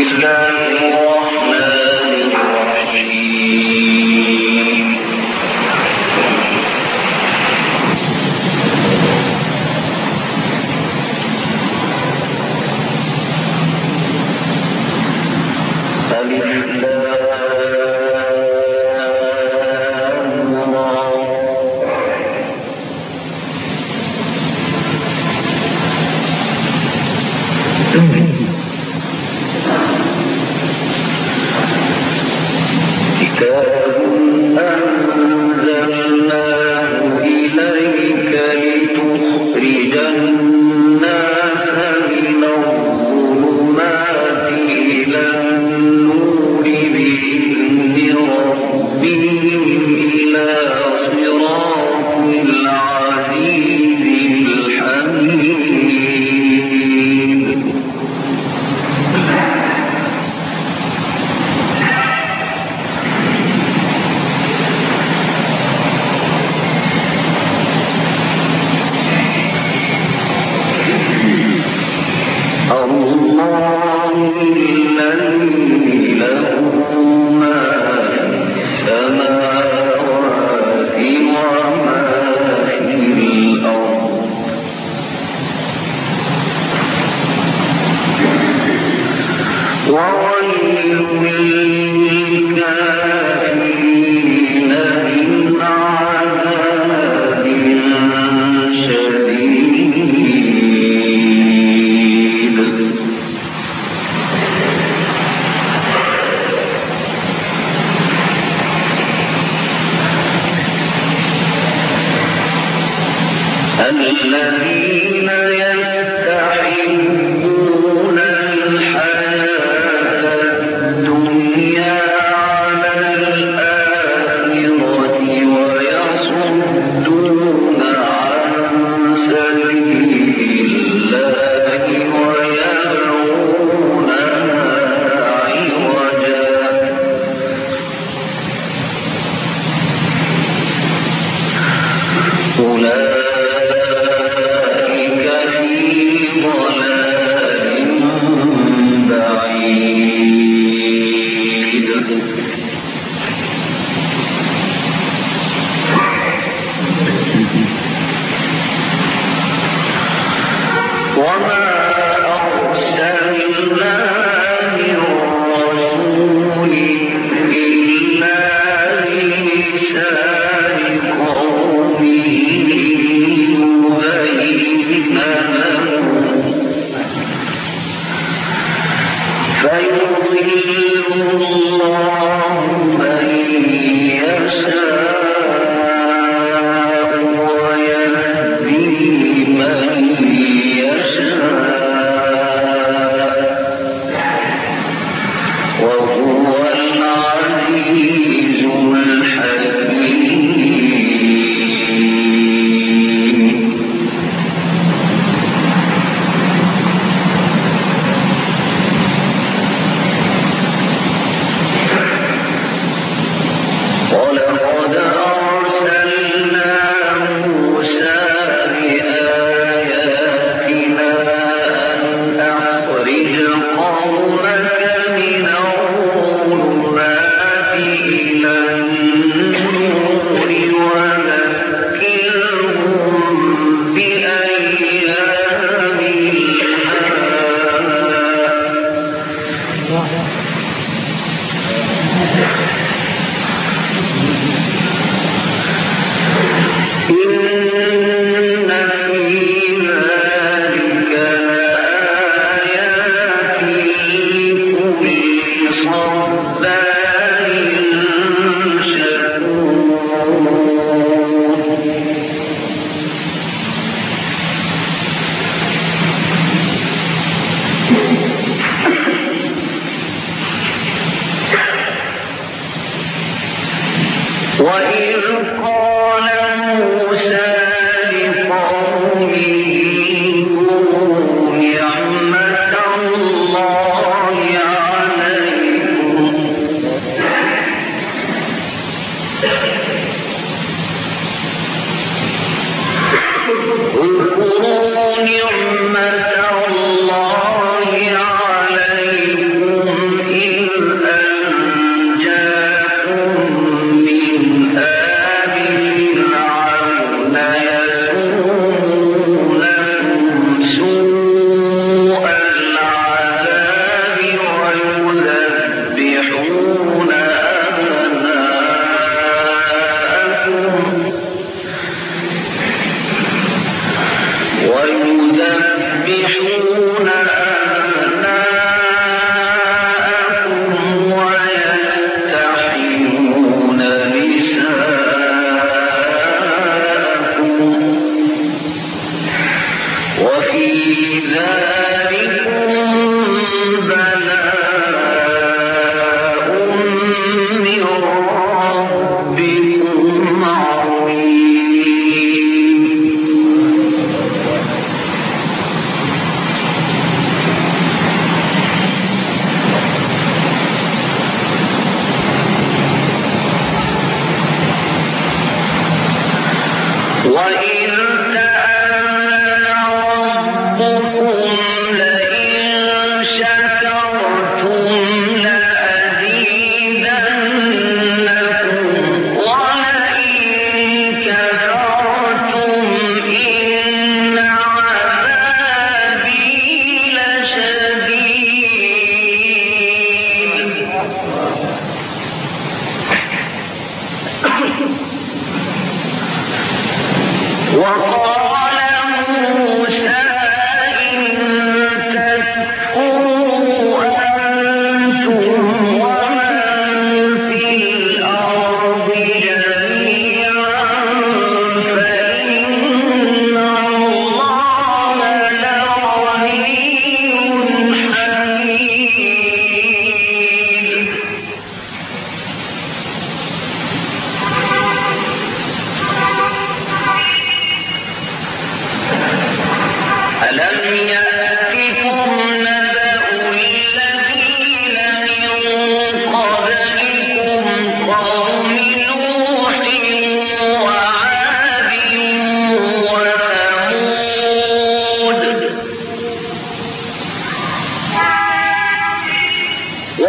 Islam.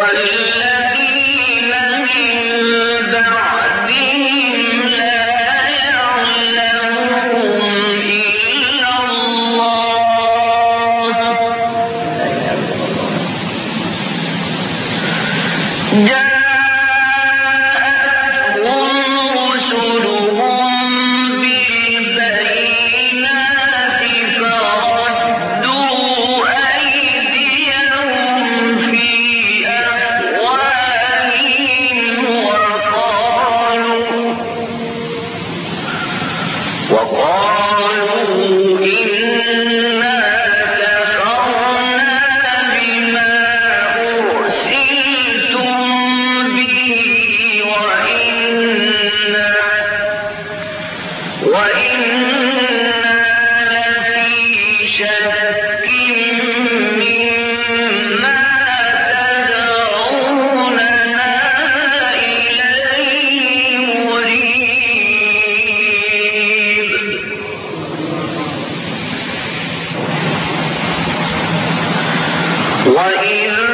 وَإِنَّ أَيْدِيَهُمْ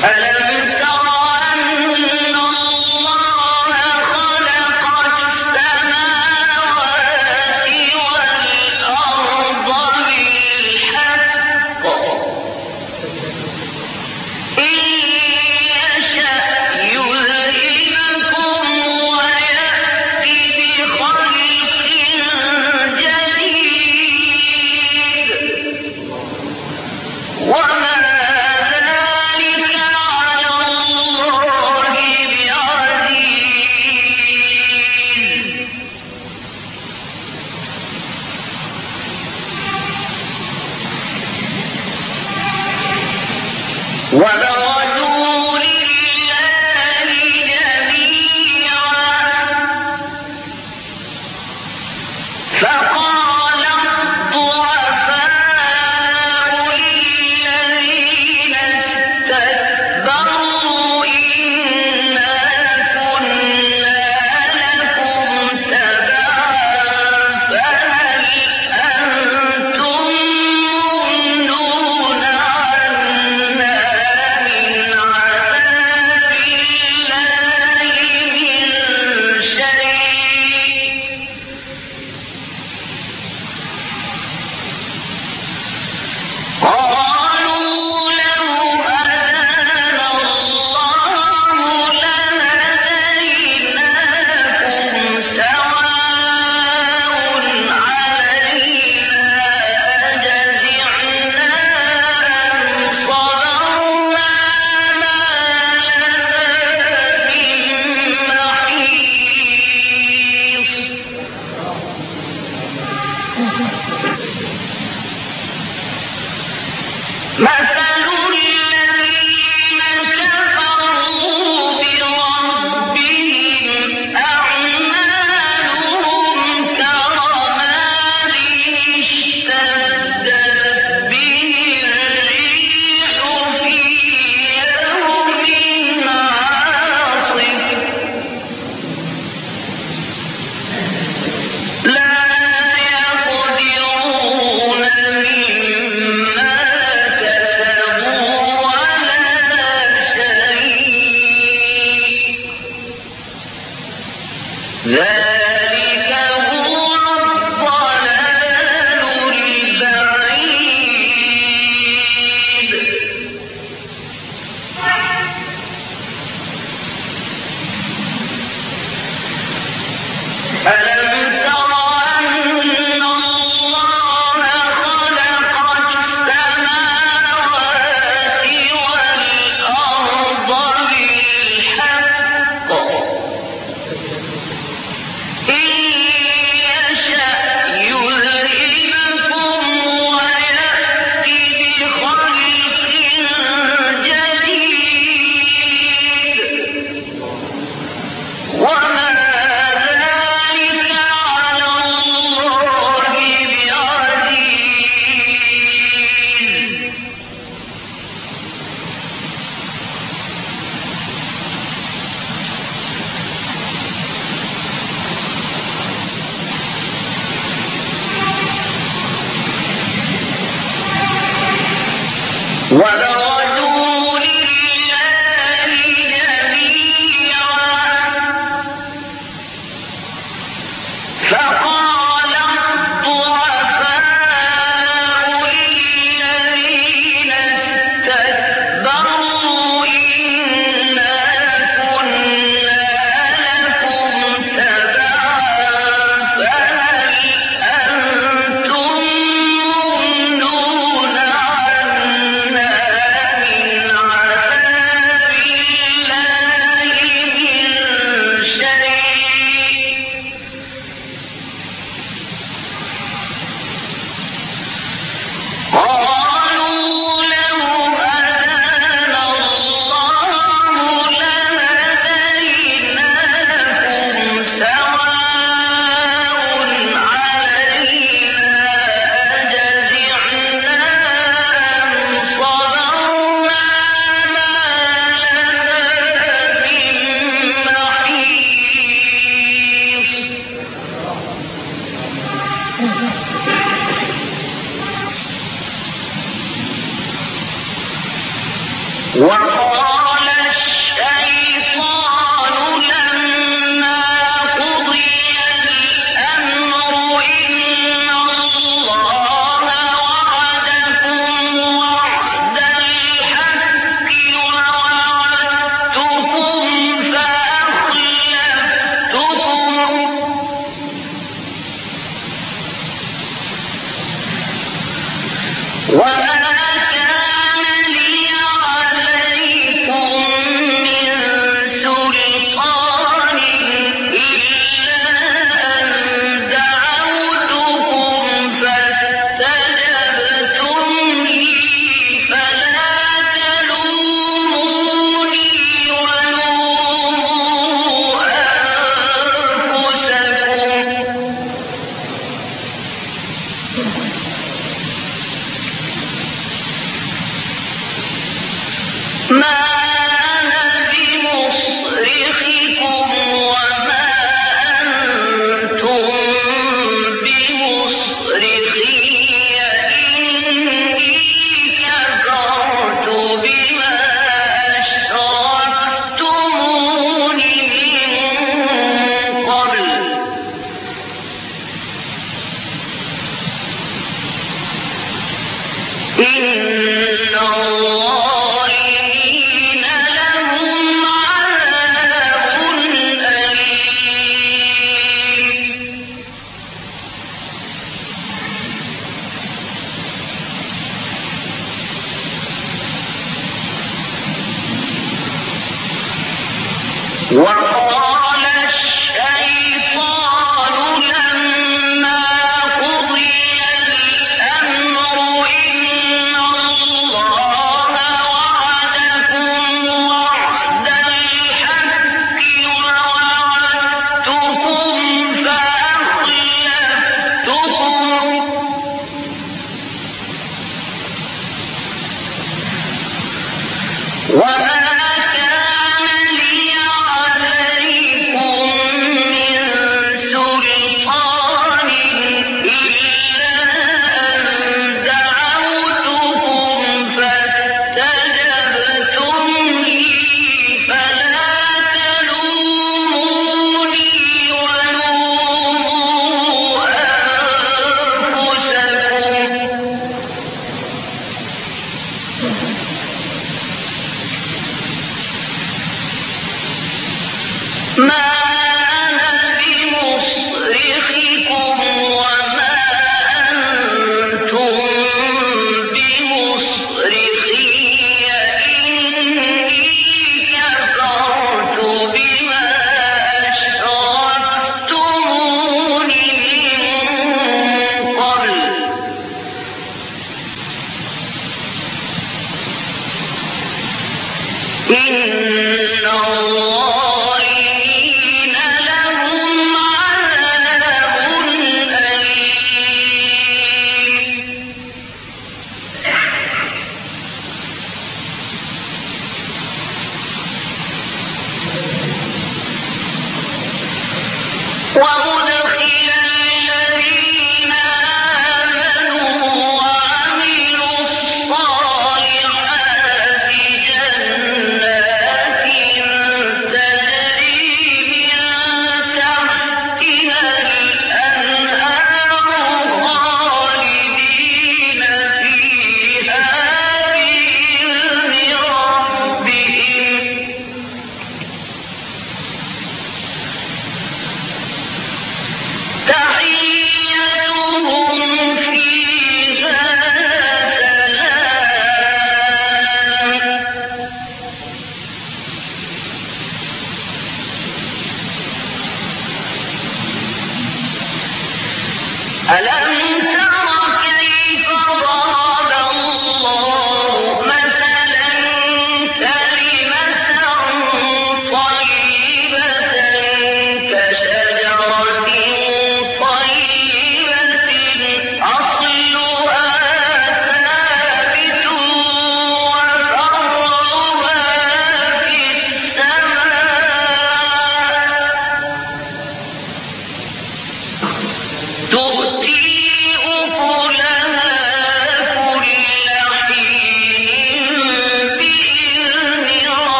ذلك ما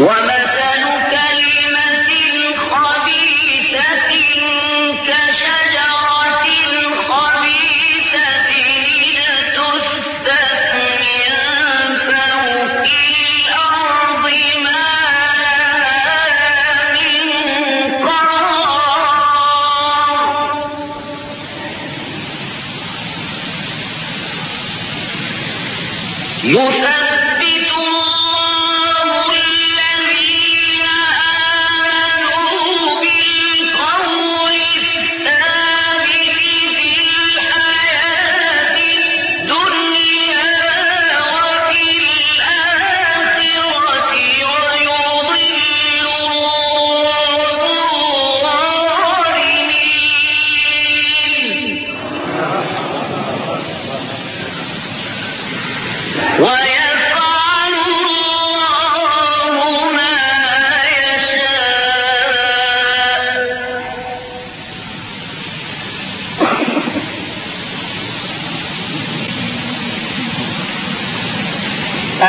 ومثل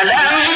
ألم